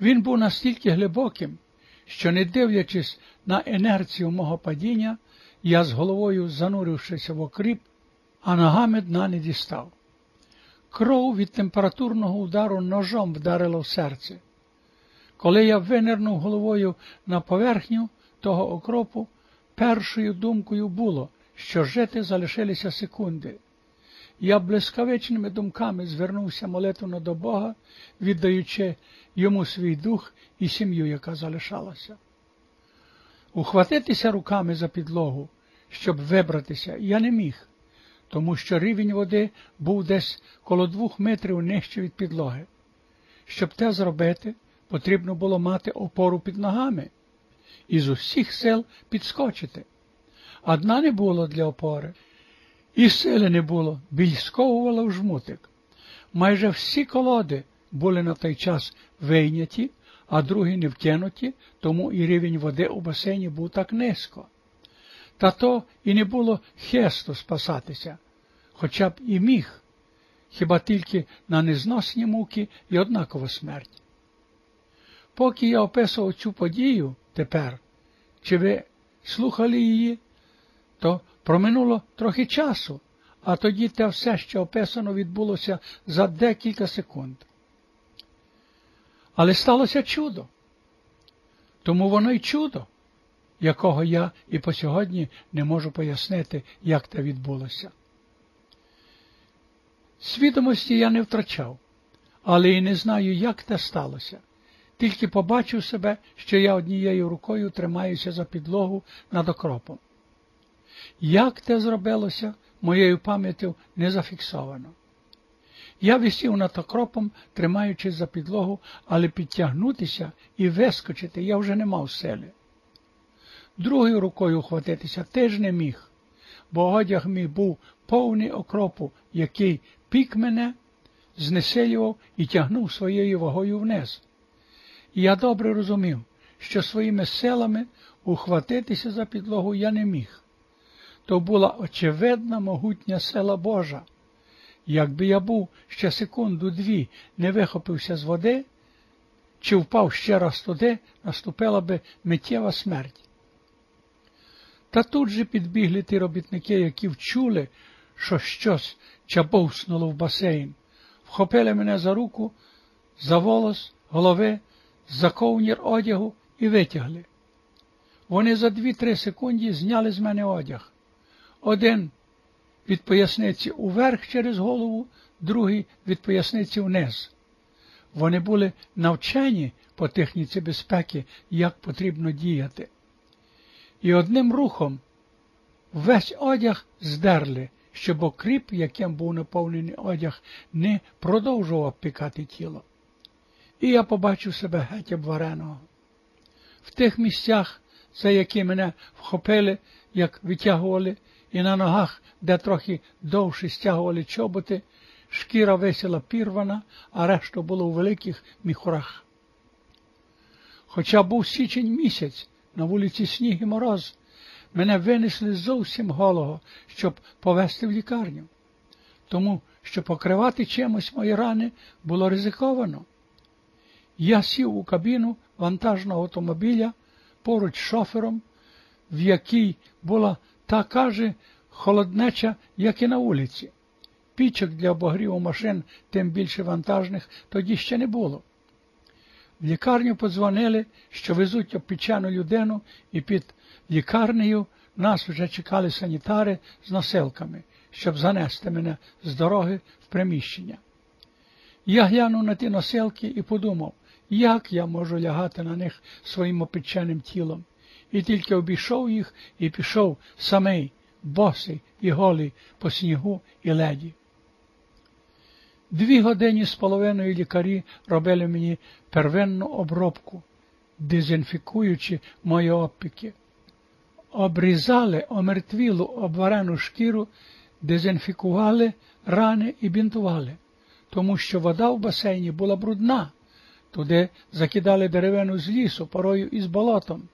Він був настільки глибоким, що, не дивлячись на інерцію мого падіння, я з головою занурившися в окріп, а ногами дна не дістав. Кров від температурного удару ножом вдарила в серце. Коли я винирнув головою на поверхню того окропу, першою думкою було, що жити залишилися секунди. Я блискавичними думками звернувся молитвенно до Бога, віддаючи йому свій дух і сім'ю, яка залишалася. Ухватитися руками за підлогу, щоб вибратися, я не міг, тому що рівень води був десь коло двох метрів нижче від підлоги. Щоб те зробити, потрібно було мати опору під ногами і з усіх сил підскочити. Одна не було для опори, і сили не було, біль сковувало в жмутик. Майже всі колоди були на той час вийняті, а другі не втянуті, тому і рівень води у басейні був так низько. Та то і не було хесту спасатися, хоча б і міг, хіба тільки на незносні муки і однакова смерть. Поки я описував цю подію тепер, чи ви слухали її, то проминуло трохи часу, а тоді те все, що описано, відбулося за декілька секунд. Але сталося чудо. Тому воно й чудо, якого я і по сьогодні не можу пояснити, як це відбулося. Свідомості я не втрачав, але і не знаю, як це сталося. Тільки побачив себе, що я однією рукою тримаюся за підлогу над окропом. Як те зробилося, моєю пам'яттю не зафіксовано. Я висів над окропом, тримаючись за підлогу, але підтягнутися і вискочити я вже не мав сили. Другою рукою ухватитися теж не міг, бо одяг мій був повний окропу, який пік мене, знесилював і тягнув своєю вагою вниз. І я добре розумів, що своїми силами ухватитися за підлогу я не міг. То була очевидна могутня сила Божа. Якби я був ще секунду-дві не вихопився з води, чи впав ще раз туди, наступила би миттєва смерть. Та тут же підбігли ті робітники, які вчули, що щось чабовснуло в басейн, вхопили мене за руку, за волос, голови, за ковнір одягу і витягли. Вони за дві-три секунди зняли з мене одяг. Один від поясниці уверх через голову, другий від поясниці вниз. Вони були навчені по техніці безпеки, як потрібно діяти. І одним рухом весь одяг здерли, щоб окріп, яким був наповнений одяг, не продовжував пікати тіло. І я побачив себе геть обвареного. В тих місцях, за які мене вхопили, як витягували, і на ногах, де трохи довше стягували чоботи, шкіра висіла пірвана, а решта було у великих міхурах. Хоча був січень місяць, на вулиці сніг і мороз, мене винесли зовсім голого, щоб повезти в лікарню, тому що покривати чимось мої рани було ризиковано. Я сів у кабіну вантажного автомобіля поруч з шофером, в якій була така же холоднеча, як і на вулиці. Пічок для обогріву машин, тим більше вантажних, тоді ще не було. В лікарню подзвонили, що везуть опічану людину, і під лікарнею нас вже чекали санітари з носилками, щоб занести мене з дороги в приміщення. Я глянув на ті носилки і подумав, як я можу лягати на них своїм опеченим тілом і тільки обійшов їх і пішов самий, босий і голий по снігу і леді. Дві години з половиною лікарі робили мені первинну обробку, дезінфікуючи мої опіки. Обрізали омертвілу обварену шкіру, дезінфікували рани і бінтували, тому що вода в басейні була брудна. Туди закидали деревину з лісу, порою із болотом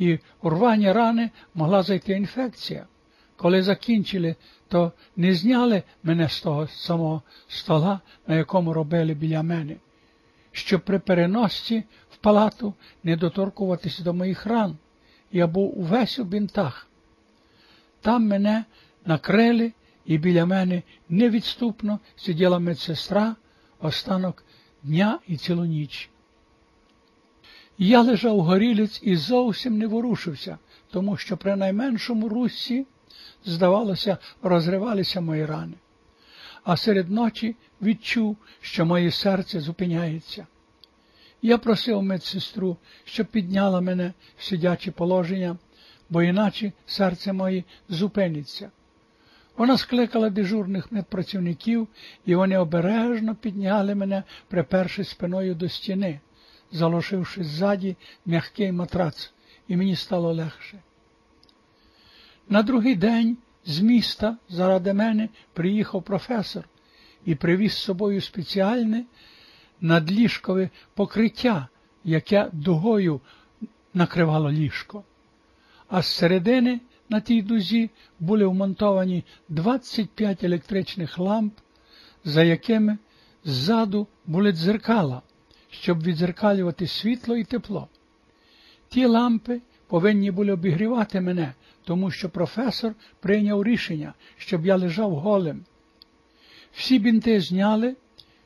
і у рвані рани могла зайти інфекція. Коли закінчили, то не зняли мене з того самого стола, на якому робили біля мене. щоб при переносці в палату не доторкуватися до моїх ран. Я був увесь у бінтах. Там мене накрили, і біля мене невідступно сиділа медсестра останок дня і цілу ніч. Я лежав горілець і зовсім не ворушився, тому що при найменшому русі, здавалося, розривалися мої рани. А серед ночі відчув, що моє серце зупиняється. Я просив медсестру, щоб підняла мене в сидяче положення, бо іначе серце моє зупиниться. Вона скликала дежурних медпрацівників, і вони обережно підняли мене, приперши спиною до стіни, залишивши ззаді м'який матрац, і мені стало легше. На другий день з міста заради мене приїхав професор і привіз з собою спеціальне надліжкове покриття, яке дугою накривало ліжко. А з середини на тій дузі були вмонтовані 25 електричних ламп, за якими ззаду були дзеркала, щоб відзеркалювати світло і тепло. Ті лампи повинні були обігрівати мене, тому що професор прийняв рішення, щоб я лежав голим. Всі бінти зняли,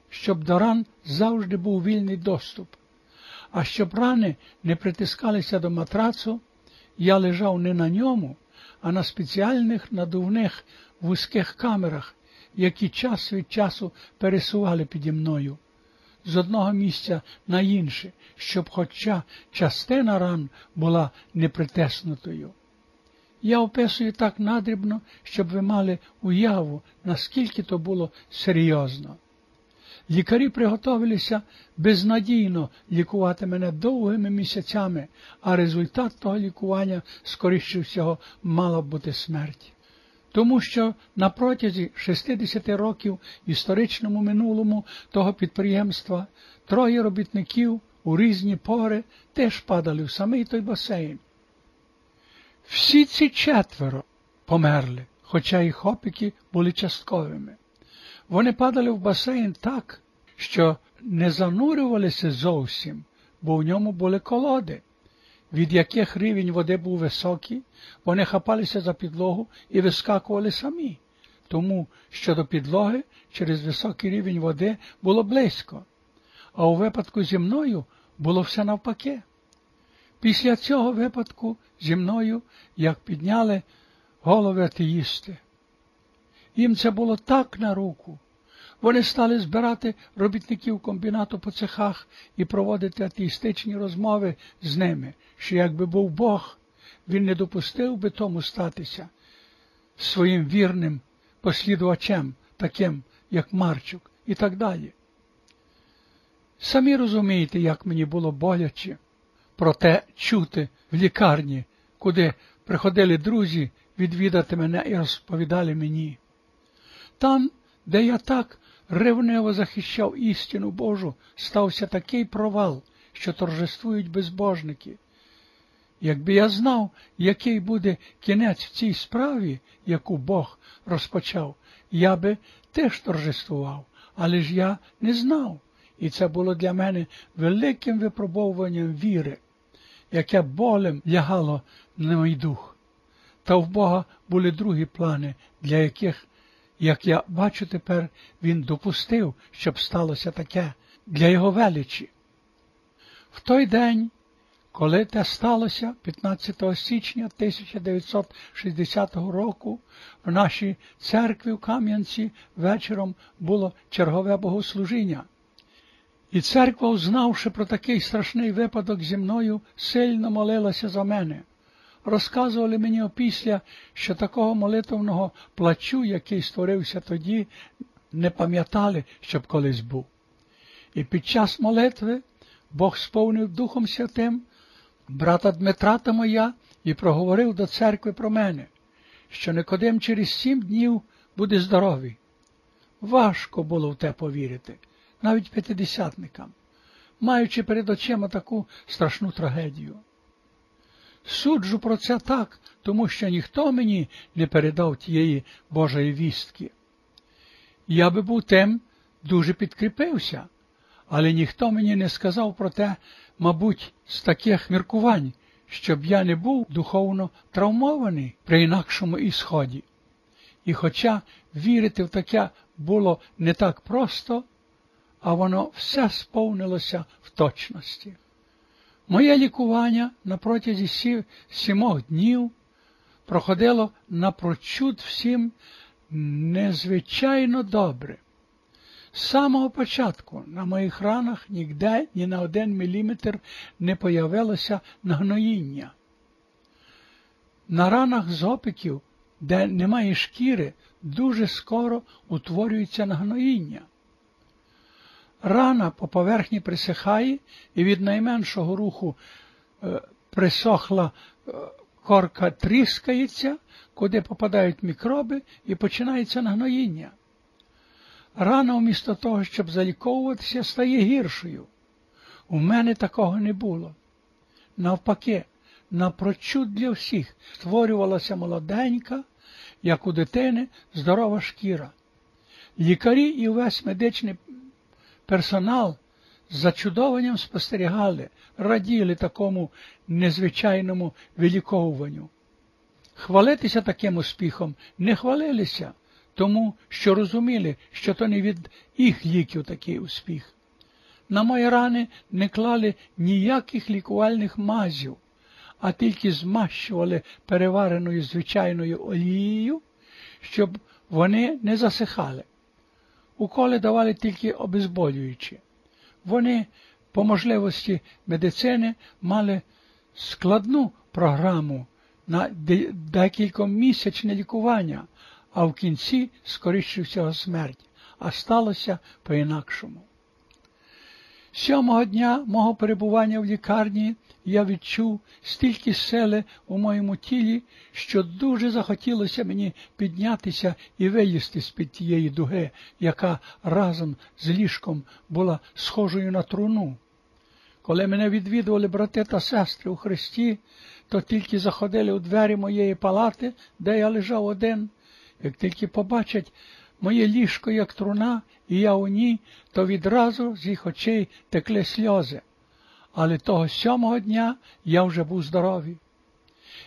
щоб до ран завжди був вільний доступ. А щоб рани не притискалися до матрацу, я лежав не на ньому, а на спеціальних надувних вузьких камерах, які час від часу пересували піді мною з одного місця на інше, щоб хоча частина ран була непритеснутою. Я описую так надрібно, щоб ви мали уяву, наскільки то було серйозно. Лікарі приготовилися безнадійно лікувати мене довгими місяцями, а результат того лікування, скоріше всього, мала бути смерть. Тому що на протязі 60 років в історичному минулому того підприємства троє робітників у різні пори теж падали в самий той басейн. Всі ці четверо померли, хоча їх опіки були частковими. Вони падали в басейн так, що не занурювалися зовсім, бо в ньому були колоди, від яких рівень води був високий, вони хапалися за підлогу і вискакували самі, тому що до підлоги через високий рівень води було близько, а у випадку зі мною було все навпаки. Після цього випадку зі мною, як підняли голови атеїсти. Їм це було так на руку. Вони стали збирати робітників комбінату по цехах і проводити атеїстичні розмови з ними, що якби був Бог, він не допустив би тому статися своїм вірним послідувачем, таким, як Марчук, і так далі. Самі розумієте, як мені було боляче про те чути в лікарні, куди приходили друзі відвідати мене і розповідали мені. Там, де я так ревнево захищав істину Божу, стався такий провал, що торжествують безбожники. Якби я знав, який буде кінець в цій справі, яку Бог розпочав, я би теж торжествував, але ж я не знав, і це було для мене великим випробовуванням віри, яке болем лягало на мій дух. Та в Бога були другі плани, для яких, як я бачу тепер, він допустив, щоб сталося таке для його величі. В той день коли те сталося 15 січня 1960 року, в нашій церкві в Кам'янці вечором було чергове богослужіння. І церква, узнавши про такий страшний випадок зі мною, сильно молилася за мене. Розказували мені опісля, що такого молитовного плачу, який створився тоді, не пам'ятали, щоб колись був. І під час молитви Бог сповнив Духом Святим брата Дмитра та моя і проговорив до церкви про мене, що Никодим через сім днів буде здоровий. Важко було в те повірити, навіть п'ятидесятникам, маючи перед очима таку страшну трагедію. Суджу про це так, тому що ніхто мені не передав тієї Божої вістки. Я би був тим дуже підкріпився, але ніхто мені не сказав про те, мабуть, з таких міркувань, щоб я не був духовно травмований при інакшому ісході. І хоча вірити в таке було не так просто, а воно все сповнилося в точності. Моє лікування на протязі сімох днів проходило напрочуд всім незвичайно добре. З самого початку на моїх ранах ніде ні на один міліметр не появилося нагноїння. На ранах з опіків, де немає шкіри, дуже скоро утворюється нагноїння. Рана по поверхні присихає і від найменшого руху е, присохла е, корка тріскається, куди попадають мікроби і починається нагноїння. Рана, вмісто того, щоб заліковуватися, стає гіршою. У мене такого не було. Навпаки, напрочуд для всіх створювалася молоденька, як у дитини, здорова шкіра. Лікарі і весь медичний персонал з зачудованням спостерігали, раділи такому незвичайному виліковуванню. Хвалитися таким успіхом не хвалилися, тому що розуміли, що то не від їх ліків такий успіх. На мої рани не клали ніяких лікувальних мазів, а тільки змащували перевареною звичайною олією, щоб вони не засихали. Уколи давали тільки обезболюючі. Вони, по можливості медицини, мали складну програму на декількомісячне лікування, а в кінці, скоріше всього, смерть, а сталося по-інакшому. Сьомого дня мого перебування в лікарні я відчув стільки сили у моєму тілі, що дуже захотілося мені піднятися і вилізти з під тієї дуги, яка разом з ліжком була схожою на труну. Коли мене відвідували брати та сестри у Христі, то тільки заходили у двері моєї палати, де я лежав один, як тільки побачать моє ліжко, як труна, і я у ній, то відразу з їх очей текли сльози. Але того сьомого дня я вже був здоровий.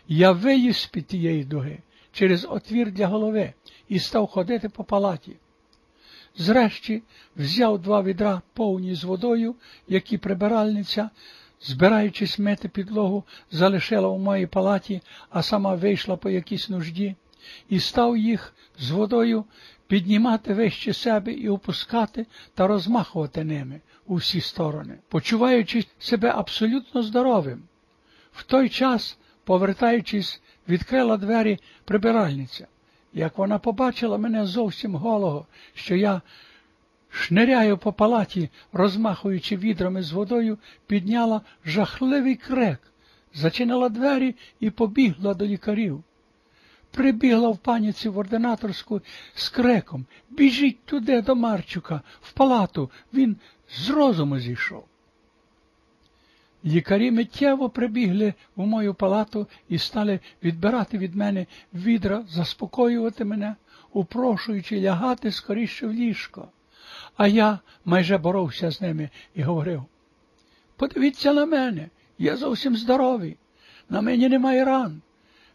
Я виїзд з під тієї дуги через отвір для голови і став ходити по палаті. Зрешті взяв два відра повні з водою, які прибиральниця, збираючись мити підлогу, залишила у моїй палаті, а сама вийшла по якійсь нужді, і став їх з водою піднімати вище себе і опускати та розмахувати ними у всі сторони, почуваючи себе абсолютно здоровим. В той час, повертаючись, відкрила двері прибиральниця. Як вона побачила мене зовсім голого, що я шниряю по палаті, розмахуючи відрами з водою, підняла жахливий крек, зачинила двері і побігла до лікарів прибігла в паніці в ординаторську з креком Біжіть туди до Марчука, в палату, він з розуму зійшов. Лікарі миттєво прибігли в мою палату і стали відбирати від мене відра, заспокоювати мене, упрошуючи лягати скоріше в ліжко. А я майже боровся з ними і говорив подивіться на мене, я зовсім здоровий, на мені немає ран.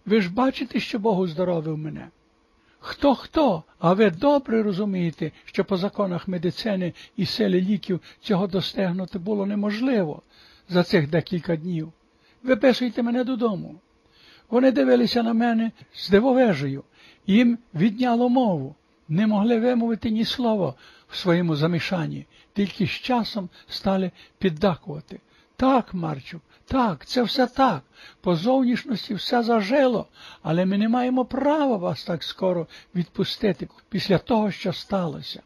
Ви ж бачите, що Бог уздоровив мене. Хто хто, а ви добре розумієте, що по законах медицини і сили ліків цього достигнути було неможливо за цих декілька днів. Виписуйте мене додому. Вони дивилися на мене з дивовежею, їм відняло мову, не могли вимовити ні слова в своєму замішанні, тільки з часом стали піддакувати. Так, Марчук, так, це все так. По зовнішності все зажило, але ми не маємо права вас так скоро відпустити після того, що сталося.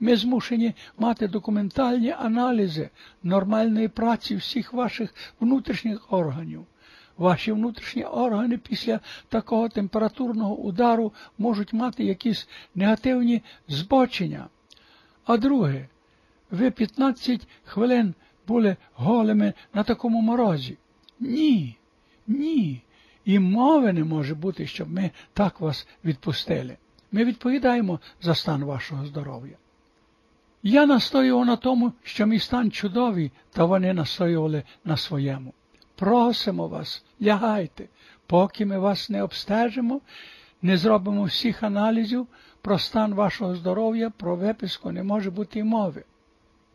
Ми змушені мати документальні аналізи нормальної праці всіх ваших внутрішніх органів. Ваші внутрішні органи після такого температурного удару можуть мати якісь негативні збочення. А друге, ви 15 хвилин були голими на такому морозі. Ні, ні. І мови не може бути, щоб ми так вас відпустили. Ми відповідаємо за стан вашого здоров'я. Я настоював на тому, що мій стан чудовий, та вони настоювали на своєму. Просимо вас, лягайте, поки ми вас не обстежимо, не зробимо всіх аналізів про стан вашого здоров'я, про виписку не може бути й мови.